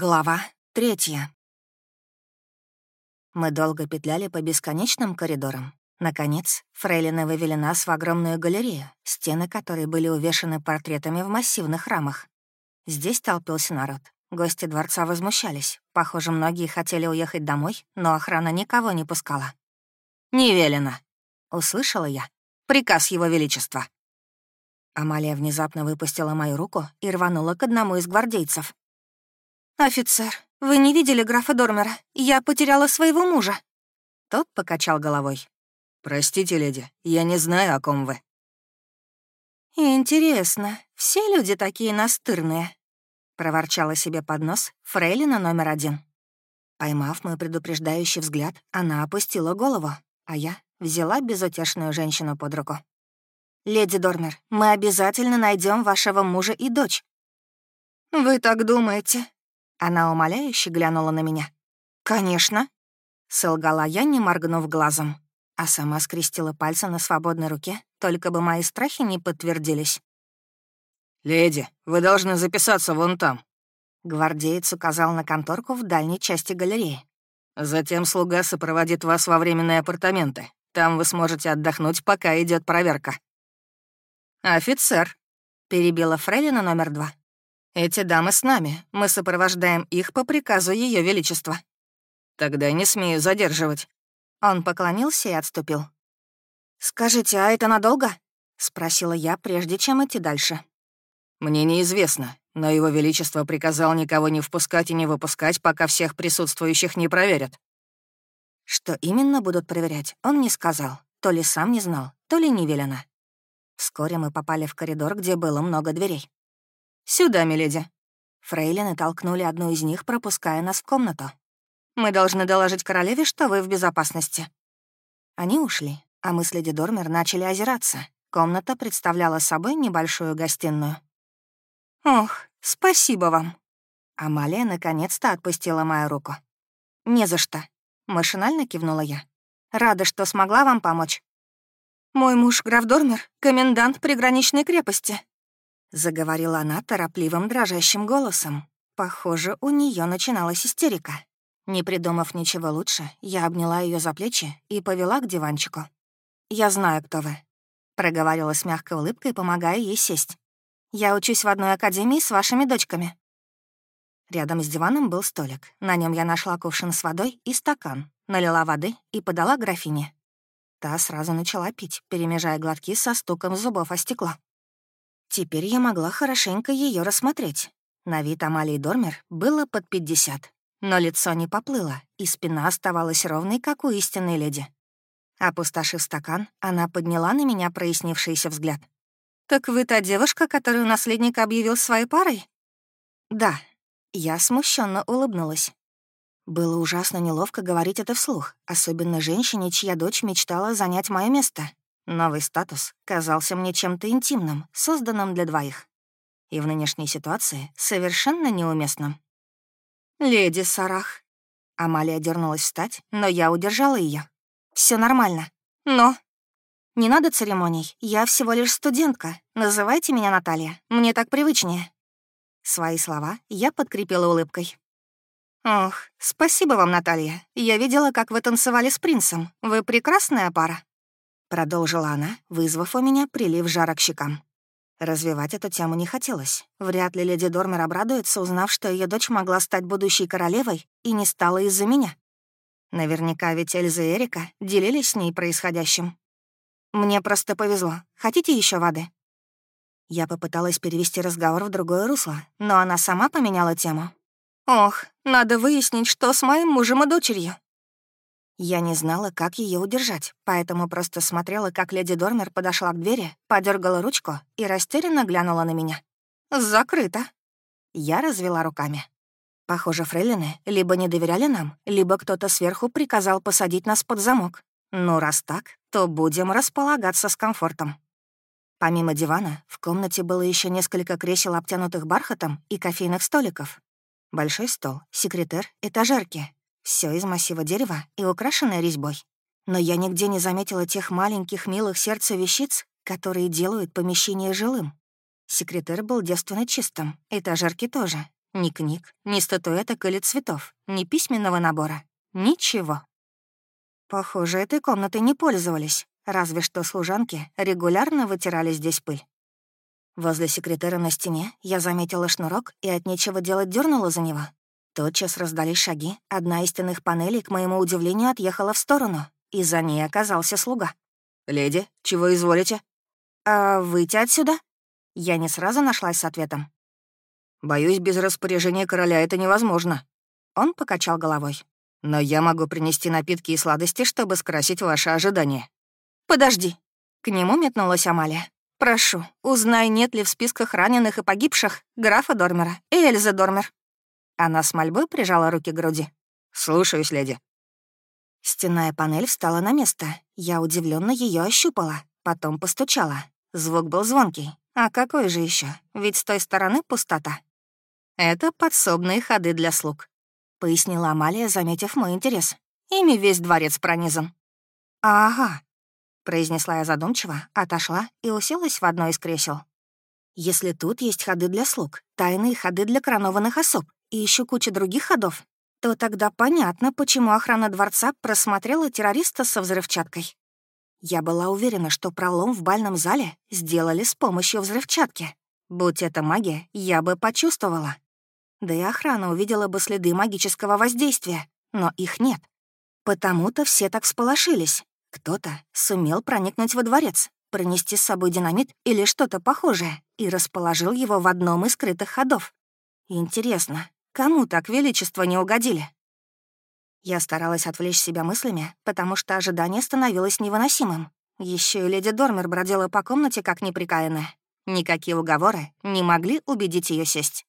Глава третья. Мы долго петляли по бесконечным коридорам. Наконец, фрейлины вывели нас в огромную галерею, стены которой были увешаны портретами в массивных рамах. Здесь толпился народ. Гости дворца возмущались. Похоже, многие хотели уехать домой, но охрана никого не пускала. «Не велено», — услышала я. «Приказ Его Величества». Амалия внезапно выпустила мою руку и рванула к одному из гвардейцев. «Офицер, вы не видели графа Дормера? Я потеряла своего мужа». Тот покачал головой. «Простите, леди, я не знаю, о ком вы». «Интересно, все люди такие настырные?» — проворчала себе под нос фрейлина номер один. Поймав мой предупреждающий взгляд, она опустила голову, а я взяла безутешную женщину под руку. «Леди Дормер, мы обязательно найдем вашего мужа и дочь». «Вы так думаете?» Она умоляюще глянула на меня. «Конечно», — солгала я, не моргнув глазом, а сама скрестила пальцы на свободной руке, только бы мои страхи не подтвердились. «Леди, вы должны записаться вон там», — гвардеец указал на конторку в дальней части галереи. «Затем слуга сопроводит вас во временные апартаменты. Там вы сможете отдохнуть, пока идет проверка». «Офицер», — перебила Фрейлина номер два. Эти дамы с нами. Мы сопровождаем их по приказу Ее Величества». «Тогда не смею задерживать». Он поклонился и отступил. «Скажите, а это надолго?» — спросила я, прежде чем идти дальше. «Мне неизвестно, но Его Величество приказал никого не впускать и не выпускать, пока всех присутствующих не проверят». Что именно будут проверять, он не сказал. То ли сам не знал, то ли не велено. Вскоре мы попали в коридор, где было много дверей. «Сюда, миледи». Фрейлины толкнули одну из них, пропуская нас в комнату. «Мы должны доложить королеве, что вы в безопасности». Они ушли, а мы с леди Дормер начали озираться. Комната представляла собой небольшую гостиную. «Ох, спасибо вам». Амалия наконец-то отпустила мою руку. «Не за что», — машинально кивнула я. «Рада, что смогла вам помочь». «Мой муж, граф Дормер, комендант приграничной крепости. — заговорила она торопливым дрожащим голосом. Похоже, у нее начиналась истерика. Не придумав ничего лучше, я обняла ее за плечи и повела к диванчику. «Я знаю, кто вы», — проговорила с мягкой улыбкой, помогая ей сесть. «Я учусь в одной академии с вашими дочками». Рядом с диваном был столик. На нем я нашла кувшин с водой и стакан, налила воды и подала графине. Та сразу начала пить, перемежая глотки со стуком зубов о стекло. Теперь я могла хорошенько ее рассмотреть. На вид Амалии Дормер было под 50, но лицо не поплыло, и спина оставалась ровной, как у истинной леди. Опустошив стакан, она подняла на меня прояснившийся взгляд. «Так вы та девушка, которую наследник объявил своей парой?» «Да». Я смущенно улыбнулась. Было ужасно неловко говорить это вслух, особенно женщине, чья дочь мечтала занять мое место. Новый статус казался мне чем-то интимным, созданным для двоих. И в нынешней ситуации совершенно неуместным. «Леди Сарах». Амалия дернулась встать, но я удержала ее. Все нормально. Но...» «Не надо церемоний. Я всего лишь студентка. Называйте меня Наталья. Мне так привычнее». Свои слова я подкрепила улыбкой. «Ох, спасибо вам, Наталья. Я видела, как вы танцевали с принцем. Вы прекрасная пара». Продолжила она, вызвав у меня прилив жара к щекам. Развивать эту тему не хотелось. Вряд ли леди Дормер обрадуется, узнав, что ее дочь могла стать будущей королевой и не стала из-за меня. Наверняка ведь Эльза и Эрика делились с ней происходящим. «Мне просто повезло. Хотите еще воды?» Я попыталась перевести разговор в другое русло, но она сама поменяла тему. «Ох, надо выяснить, что с моим мужем и дочерью. Я не знала, как ее удержать, поэтому просто смотрела, как леди Дормер подошла к двери, подергала ручку и растерянно глянула на меня. «Закрыто». Я развела руками. Похоже, фрейлины либо не доверяли нам, либо кто-то сверху приказал посадить нас под замок. Ну, раз так, то будем располагаться с комфортом. Помимо дивана, в комнате было еще несколько кресел, обтянутых бархатом, и кофейных столиков. Большой стол, секретер, этажерки, все из массива дерева и украшенное резьбой. Но я нигде не заметила тех маленьких милых сердца вещиц, которые делают помещение жилым. Секретарь был девственно чистым, этажерки тоже, Ни книг, ни статуэток или цветов, ни письменного набора. Ничего. Похоже, этой комнатой не пользовались, разве что служанки регулярно вытирали здесь пыль. Возле секретера на стене я заметила шнурок и от нечего делать дернула за него. Тотчас раздались шаги, одна из стенных панелей, к моему удивлению, отъехала в сторону, и за ней оказался слуга. «Леди, чего изволите?» «А выйти отсюда?» Я не сразу нашлась с ответом. «Боюсь, без распоряжения короля это невозможно». Он покачал головой. «Но я могу принести напитки и сладости, чтобы скрасить ваше ожидание». «Подожди». К нему метнулась Амалия. «Прошу, узнай, нет ли в списках раненых и погибших графа Дормера и Эльзы Дормер». Она с мольбой прижала руки к груди. «Слушаюсь, леди». Стенная панель встала на место. Я удивленно ее ощупала, потом постучала. Звук был звонкий. А какой же еще? Ведь с той стороны пустота. «Это подсобные ходы для слуг», — пояснила Амалия, заметив мой интерес. «Ими весь дворец пронизан». «Ага», — произнесла я задумчиво, отошла и уселась в одно из кресел. «Если тут есть ходы для слуг, тайные ходы для коронованных особ и еще куча других ходов, то тогда понятно, почему охрана дворца просмотрела террориста со взрывчаткой. Я была уверена, что пролом в бальном зале сделали с помощью взрывчатки. Будь это магия, я бы почувствовала. Да и охрана увидела бы следы магического воздействия, но их нет. Потому-то все так всполошились. Кто-то сумел проникнуть во дворец, пронести с собой динамит или что-то похожее и расположил его в одном из скрытых ходов. Интересно, кому так величество не угодили? Я старалась отвлечь себя мыслями, потому что ожидание становилось невыносимым. Еще и леди Дормер бродила по комнате, как неприкаянная. Никакие уговоры не могли убедить ее сесть.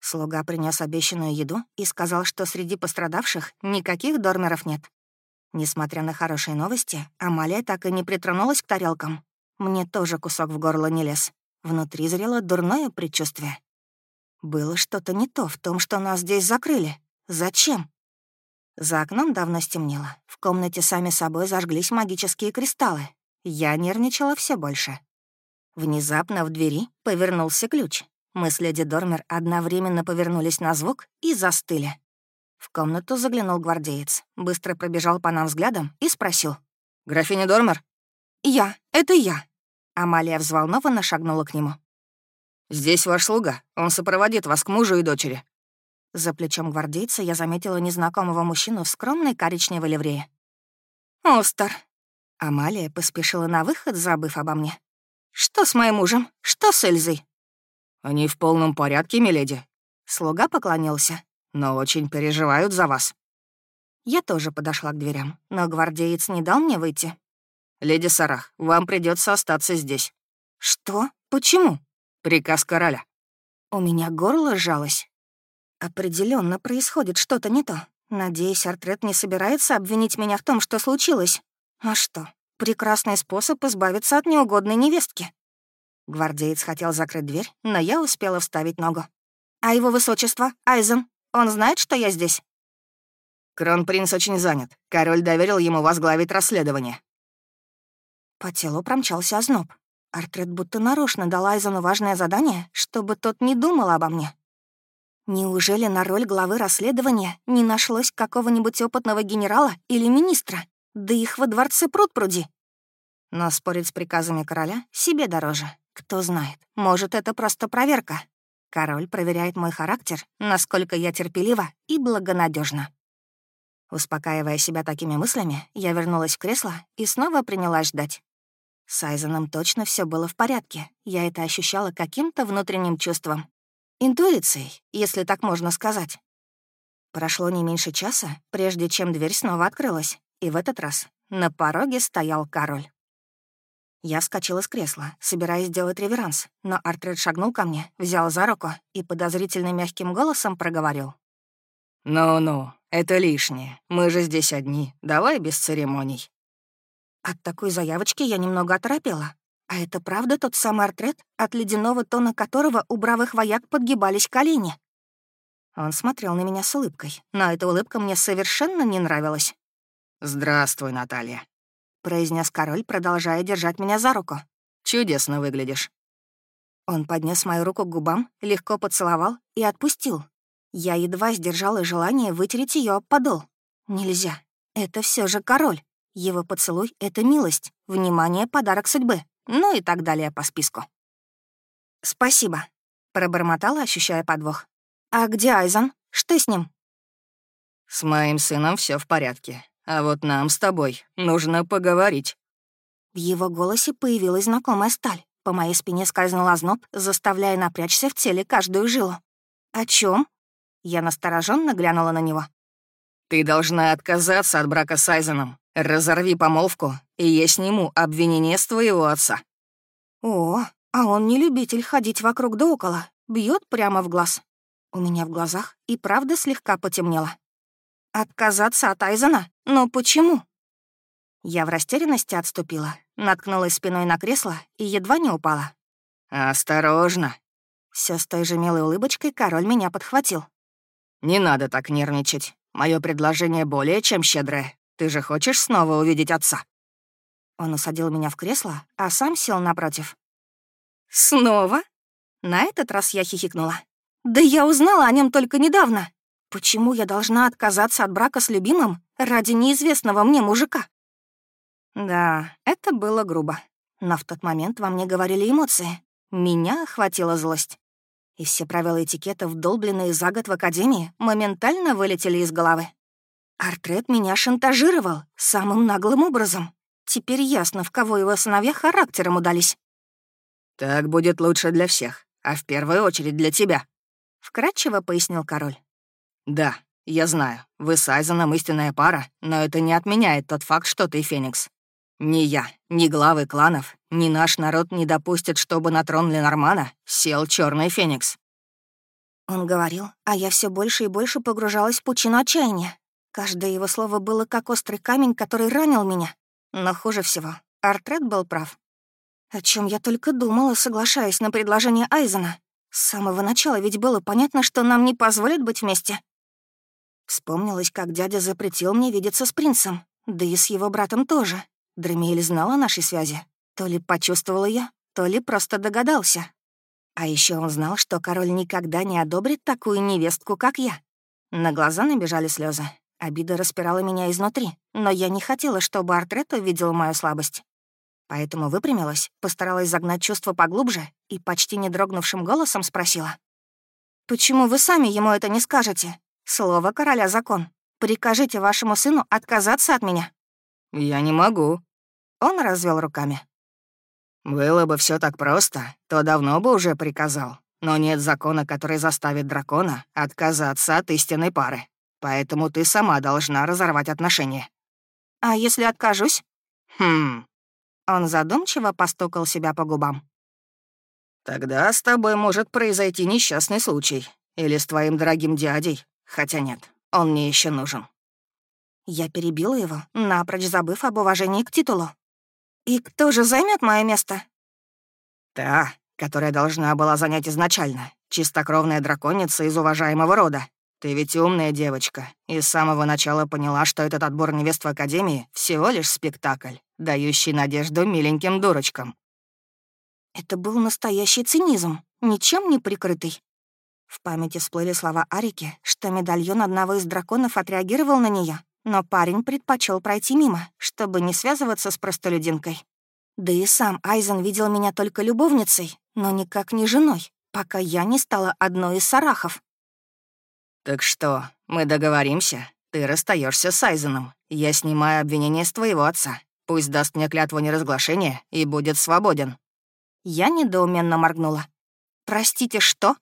Слуга принес обещанную еду и сказал, что среди пострадавших никаких дормеров нет. Несмотря на хорошие новости, Амалия так и не притронулась к тарелкам. Мне тоже кусок в горло не лез. Внутри зрело дурное предчувствие. Было что-то не то в том, что нас здесь закрыли. Зачем? За окном давно стемнело. В комнате сами собой зажглись магические кристаллы. Я нервничала все больше. Внезапно в двери повернулся ключ. Мы с леди Дормер одновременно повернулись на звук и застыли. В комнату заглянул гвардеец, быстро пробежал по нам взглядом и спросил. «Графиня Дормер?» «Я, это я». Амалия взволнованно шагнула к нему. «Здесь ваш слуга. Он сопроводит вас к мужу и дочери». За плечом гвардейца я заметила незнакомого мужчину в скромной коричневой ливрее. «Остер!» Амалия поспешила на выход, забыв обо мне. «Что с моим мужем? Что с Эльзой?» «Они в полном порядке, миледи». Слуга поклонился. «Но очень переживают за вас». Я тоже подошла к дверям, но гвардеец не дал мне выйти. «Леди Сарах, вам придется остаться здесь». «Что? Почему?» «Приказ короля». У меня горло сжалось. Определенно происходит что-то не то. Надеюсь, Артрет не собирается обвинить меня в том, что случилось. А что? Прекрасный способ избавиться от неугодной невестки. Гвардеец хотел закрыть дверь, но я успела вставить ногу. «А его высочество, Айзен, он знает, что я здесь?» «Кронпринц очень занят. Король доверил ему возглавить расследование». По телу промчался озноб. Артрет будто нарочно дал Айзену важное задание, чтобы тот не думал обо мне. Неужели на роль главы расследования не нашлось какого-нибудь опытного генерала или министра? Да их во дворце пруд-пруди. Но спорить с приказами короля себе дороже. Кто знает, может, это просто проверка. Король проверяет мой характер, насколько я терпелива и благонадежна. Успокаивая себя такими мыслями, я вернулась в кресло и снова принялась ждать. С Айзеном точно все было в порядке. Я это ощущала каким-то внутренним чувством. Интуицией, если так можно сказать. Прошло не меньше часа, прежде чем дверь снова открылась, и в этот раз на пороге стоял король. Я вскочила с кресла, собираясь сделать реверанс, но Артред шагнул ко мне, взял за руку и подозрительно мягким голосом проговорил. «Ну-ну, это лишнее. Мы же здесь одни. Давай без церемоний». От такой заявочки я немного оторопела. А это правда тот самый артрет, от ледяного тона которого у бравых вояк подгибались колени? Он смотрел на меня с улыбкой, но эта улыбка мне совершенно не нравилась. «Здравствуй, Наталья», — произнес король, продолжая держать меня за руку. «Чудесно выглядишь». Он поднес мою руку к губам, легко поцеловал и отпустил. Я едва сдержала желание вытереть ее об подол. Нельзя. Это все же король. Его поцелуй — это милость, внимание — подарок судьбы. Ну и так далее по списку. «Спасибо», — пробормотала, ощущая подвох. «А где Айзан? Что с ним?» «С моим сыном все в порядке. А вот нам с тобой нужно поговорить». В его голосе появилась знакомая сталь. По моей спине скользнул озноб, заставляя напрячься в теле каждую жилу. «О чем? Я настороженно глянула на него. «Ты должна отказаться от брака с Айзеном. Разорви помолвку, и я сниму обвинение с твоего отца». «О, а он не любитель ходить вокруг да около. Бьет прямо в глаз. У меня в глазах и правда слегка потемнело. Отказаться от Айзена? Но почему?» Я в растерянности отступила, наткнулась спиной на кресло и едва не упала. «Осторожно!» Все с той же милой улыбочкой король меня подхватил. «Не надо так нервничать. Мое предложение более чем щедрое. Ты же хочешь снова увидеть отца?» Он усадил меня в кресло, а сам сел напротив. «Снова?» На этот раз я хихикнула. «Да я узнала о нем только недавно. Почему я должна отказаться от брака с любимым ради неизвестного мне мужика?» Да, это было грубо. Но в тот момент во мне говорили эмоции. Меня охватила злость. И все правила этикета, вдолбленные за год в академии, моментально вылетели из головы. Артрет меня шантажировал самым наглым образом. Теперь ясно, в кого его сыновья характером удались. «Так будет лучше для всех, а в первую очередь для тебя», — вкратчиво пояснил король. «Да, я знаю, вы с Айзеном истинная пара, но это не отменяет тот факт, что ты Феникс. Ни я, ни главы кланов, ни наш народ не допустят, чтобы на трон Ленормана сел черный феникс. Он говорил, а я все больше и больше погружалась в пучину отчаяния. Каждое его слово было как острый камень, который ранил меня. Но хуже всего, Артрет был прав. О чем я только думала, соглашаясь на предложение Айзена. С самого начала ведь было понятно, что нам не позволят быть вместе. Вспомнилось, как дядя запретил мне видеться с принцем, да и с его братом тоже. Дремиэль знал о нашей связи. То ли почувствовала я, то ли просто догадался. А еще он знал, что король никогда не одобрит такую невестку, как я. На глаза набежали слезы. Обида распирала меня изнутри, но я не хотела, чтобы Артрет увидел мою слабость. Поэтому выпрямилась, постаралась загнать чувство поглубже и почти не дрогнувшим голосом спросила. «Почему вы сами ему это не скажете? Слово короля — закон. Прикажите вашему сыну отказаться от меня». «Я не могу», он развел руками. «Было бы все так просто, то давно бы уже приказал. Но нет закона, который заставит дракона отказаться от истинной пары. Поэтому ты сама должна разорвать отношения». «А если откажусь?» «Хм...» Он задумчиво постукал себя по губам. «Тогда с тобой может произойти несчастный случай. Или с твоим дорогим дядей. Хотя нет, он мне еще нужен». Я перебила его, напрочь забыв об уважении к титулу. «И кто же займет мое место?» «Та, которая должна была занять изначально. Чистокровная драконица из уважаемого рода. Ты ведь умная девочка, и с самого начала поняла, что этот отбор невест в Академии — всего лишь спектакль, дающий надежду миленьким дурочкам». Это был настоящий цинизм, ничем не прикрытый. В памяти всплыли слова Арики, что медальон одного из драконов отреагировал на нее, но парень предпочел пройти мимо, чтобы не связываться с простолюдинкой. Да и сам Айзен видел меня только любовницей, но никак не женой, пока я не стала одной из сарахов. «Так что, мы договоримся? Ты расстаешься с Айзеном. Я снимаю обвинение с твоего отца. Пусть даст мне клятву неразглашения и будет свободен». Я недоуменно моргнула. «Простите, что?»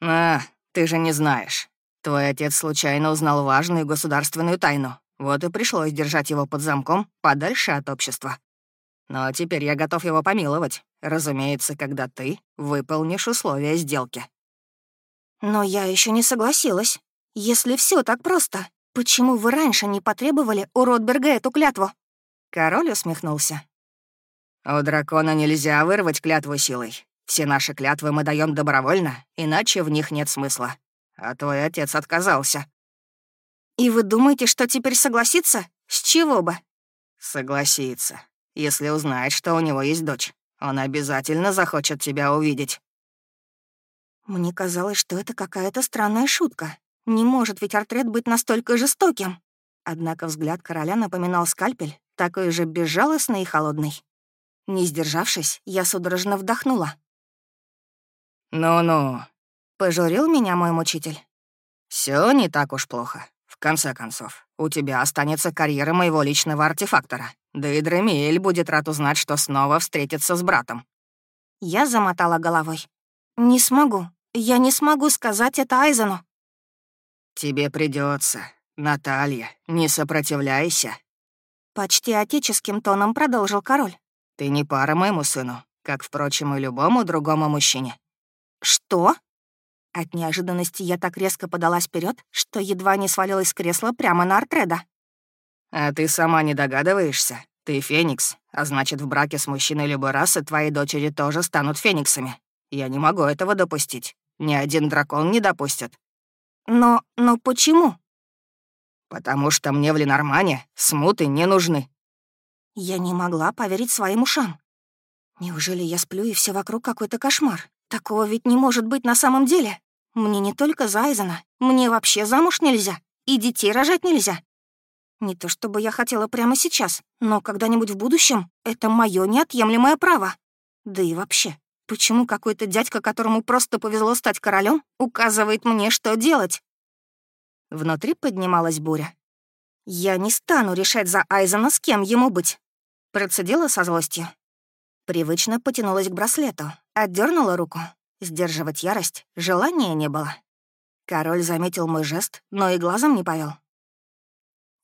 «А, ты же не знаешь. Твой отец случайно узнал важную государственную тайну. Вот и пришлось держать его под замком подальше от общества. Но теперь я готов его помиловать. Разумеется, когда ты выполнишь условия сделки. Но я еще не согласилась. Если все так просто, почему вы раньше не потребовали у Ротберга эту клятву? Король усмехнулся. У дракона нельзя вырвать клятву силой. Все наши клятвы мы даем добровольно, иначе в них нет смысла а твой отец отказался». «И вы думаете, что теперь согласится? С чего бы?» «Согласится, если узнает, что у него есть дочь. Он обязательно захочет тебя увидеть». Мне казалось, что это какая-то странная шутка. Не может ведь Артрет быть настолько жестоким. Однако взгляд короля напоминал скальпель, такой же безжалостный и холодный. Не сдержавшись, я судорожно вдохнула. «Ну-ну», — пожурил меня мой мучитель. Все не так уж плохо. В конце концов, у тебя останется карьера моего личного артефактора. Да и Дремиэль будет рад узнать, что снова встретится с братом». Я замотала головой. «Не смогу. Я не смогу сказать это Айзену». «Тебе придется, Наталья, не сопротивляйся». Почти отеческим тоном продолжил король. «Ты не пара моему сыну, как, впрочем, и любому другому мужчине». «Что?» От неожиданности я так резко подалась вперед, что едва не свалилась с кресла прямо на Артреда. «А ты сама не догадываешься? Ты феникс, а значит, в браке с мужчиной любой расы твои дочери тоже станут фениксами. Я не могу этого допустить. Ни один дракон не допустит». «Но... но почему?» «Потому что мне в Ленормане смуты не нужны». Я не могла поверить своим ушам. Неужели я сплю, и все вокруг какой-то кошмар? Такого ведь не может быть на самом деле. Мне не только Зайзена, мне вообще замуж нельзя, и детей рожать нельзя. Не то чтобы я хотела прямо сейчас, но когда-нибудь в будущем это мое неотъемлемое право. Да и вообще, почему какой-то дядька, которому просто повезло стать королем, указывает мне, что делать? Внутри поднималась буря. «Я не стану решать за Айзена, с кем ему быть», — процедила со злостью. Привычно потянулась к браслету, отдернула руку. Сдерживать ярость желания не было. Король заметил мой жест, но и глазом не повел.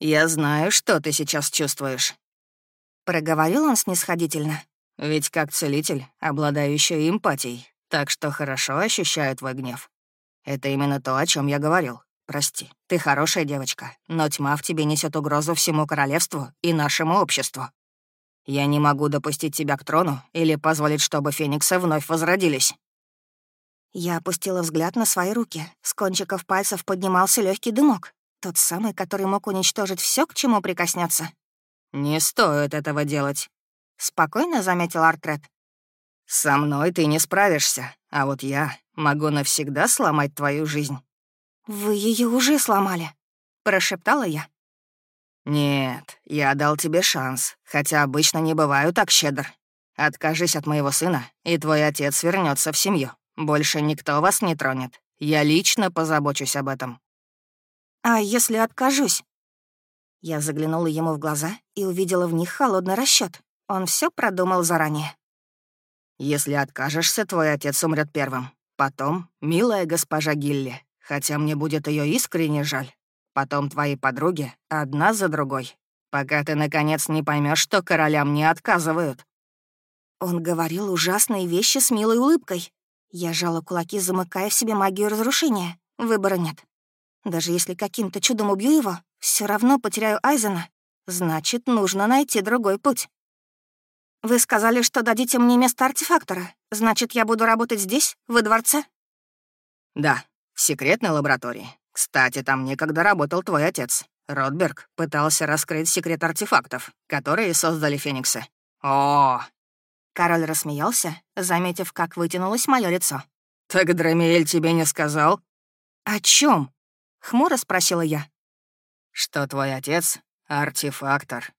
«Я знаю, что ты сейчас чувствуешь», — проговорил он снисходительно. «Ведь как целитель, обладающий эмпатией, так что хорошо ощущаю твой гнев. Это именно то, о чем я говорил. Прости, ты хорошая девочка, но тьма в тебе несет угрозу всему королевству и нашему обществу. Я не могу допустить тебя к трону или позволить, чтобы фениксы вновь возродились». Я опустила взгляд на свои руки. С кончиков пальцев поднимался легкий дымок. Тот самый, который мог уничтожить все, к чему прикоснется. «Не стоит этого делать», — спокойно заметил Артрет. «Со мной ты не справишься, а вот я могу навсегда сломать твою жизнь». «Вы ее уже сломали», — прошептала я. «Нет, я дал тебе шанс, хотя обычно не бываю так щедр. Откажись от моего сына, и твой отец вернется в семью. Больше никто вас не тронет. Я лично позабочусь об этом». «А если откажусь?» Я заглянула ему в глаза и увидела в них холодный расчет. Он все продумал заранее. «Если откажешься, твой отец умрет первым. Потом, милая госпожа Гилли, хотя мне будет ее искренне жаль, Потом твои подруги, одна за другой, пока ты, наконец, не поймешь, что королям не отказывают». Он говорил ужасные вещи с милой улыбкой. Я жала кулаки, замыкая в себе магию разрушения. Выбора нет. Даже если каким-то чудом убью его, все равно потеряю Айзена. Значит, нужно найти другой путь. Вы сказали, что дадите мне место артефактора. Значит, я буду работать здесь, во дворце? Да, в секретной лаборатории. Кстати, там некогда работал твой отец. Ротберг пытался раскрыть секрет артефактов, которые создали Фениксы. О! Король рассмеялся, заметив, как вытянулось мое лицо. «Так Драмиэль тебе не сказал?» «О чем? хмуро спросила я. «Что твой отец — артефактор».